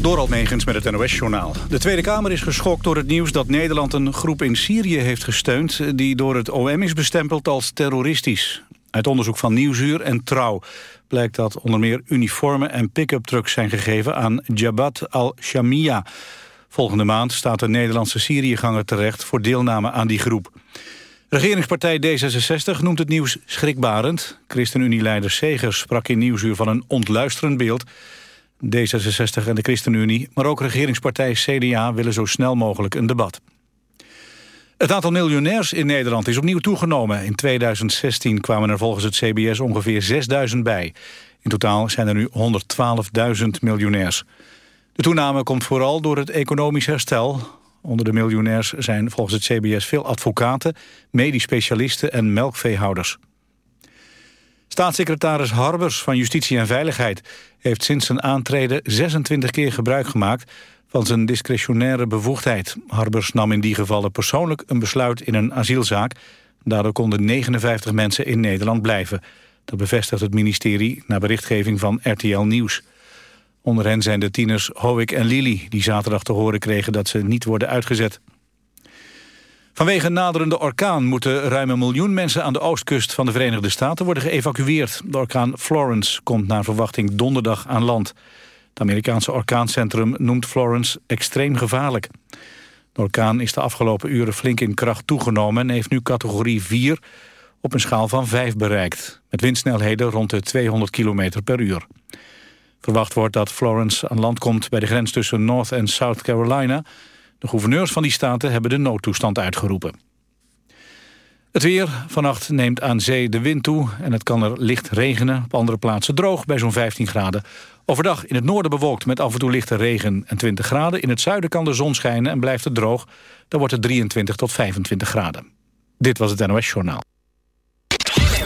Door Megens met het NOS-journaal. De Tweede Kamer is geschokt door het nieuws dat Nederland een groep in Syrië heeft gesteund... die door het OM is bestempeld als terroristisch. Uit onderzoek van Nieuwsuur en Trouw blijkt dat onder meer uniformen en pick-up trucks zijn gegeven aan Jabhat al-Shamia. Volgende maand staat de Nederlandse Syriëganger terecht voor deelname aan die groep. Regeringspartij D66 noemt het nieuws schrikbarend. ChristenUnie-leider Segers sprak in Nieuwsuur van een ontluisterend beeld... D66 en de ChristenUnie, maar ook regeringspartij CDA willen zo snel mogelijk een debat. Het aantal miljonairs in Nederland is opnieuw toegenomen. In 2016 kwamen er volgens het CBS ongeveer 6000 bij. In totaal zijn er nu 112.000 miljonairs. De toename komt vooral door het economisch herstel. Onder de miljonairs zijn volgens het CBS veel advocaten, medisch specialisten en melkveehouders. Staatssecretaris Harbers van Justitie en Veiligheid heeft sinds zijn aantreden 26 keer gebruik gemaakt van zijn discretionaire bevoegdheid. Harbers nam in die gevallen persoonlijk een besluit in een asielzaak. Daardoor konden 59 mensen in Nederland blijven. Dat bevestigt het ministerie na berichtgeving van RTL Nieuws. Onder hen zijn de tieners Hoek en Lili... die zaterdag te horen kregen dat ze niet worden uitgezet. Vanwege een naderende orkaan moeten ruim een miljoen mensen aan de oostkust van de Verenigde Staten worden geëvacueerd. De orkaan Florence komt naar verwachting donderdag aan land. Het Amerikaanse orkaancentrum noemt Florence extreem gevaarlijk. De orkaan is de afgelopen uren flink in kracht toegenomen en heeft nu categorie 4 op een schaal van 5 bereikt. Met windsnelheden rond de 200 km per uur. Verwacht wordt dat Florence aan land komt bij de grens tussen North en South Carolina de gouverneurs van die staten hebben de noodtoestand uitgeroepen. Het weer. Vannacht neemt aan zee de wind toe en het kan er licht regenen. Op andere plaatsen droog bij zo'n 15 graden. Overdag in het noorden bewolkt met af en toe lichte regen en 20 graden. In het zuiden kan de zon schijnen en blijft het droog. Dan wordt het 23 tot 25 graden. Dit was het NOS Journaal.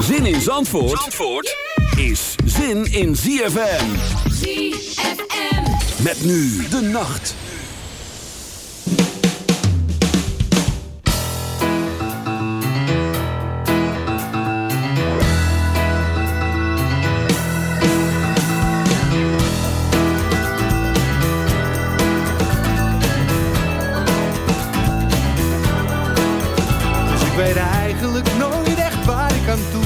Zin in Zandvoort, Zandvoort is zin in ZFM. ZFM. Met nu de nacht.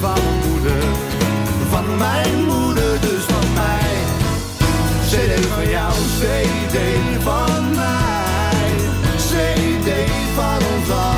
Van moeder, van mijn moeder, dus van mij. CD van jou, CD van mij. CD van ons allebei.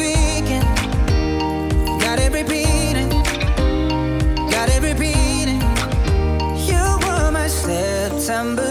remember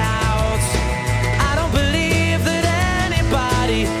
body.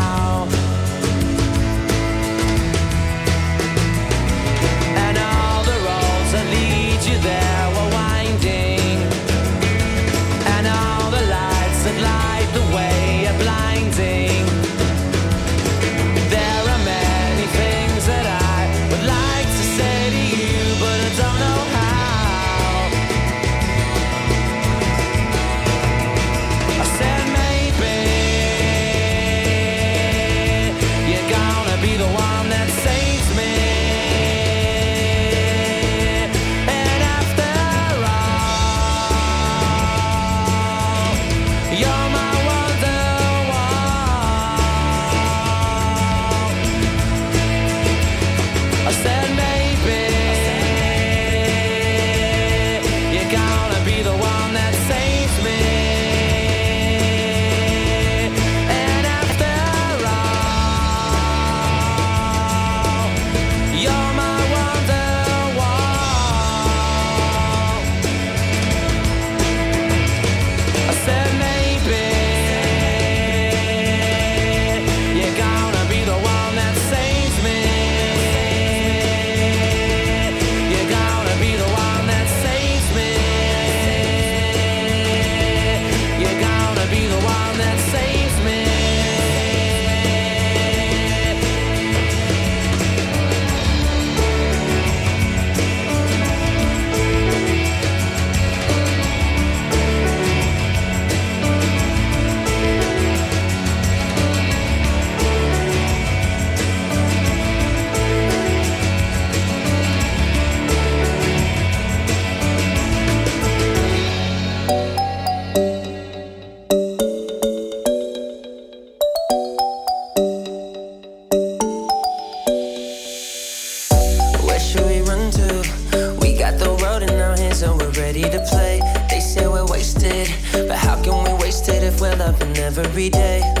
every day.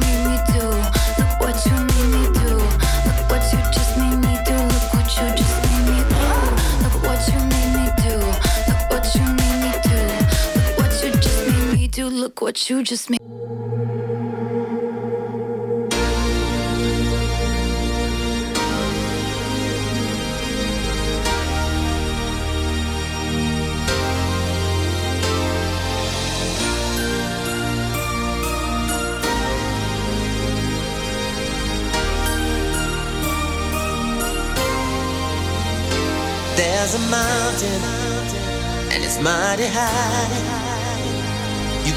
what you just made. There's a mountain, and it's mighty high.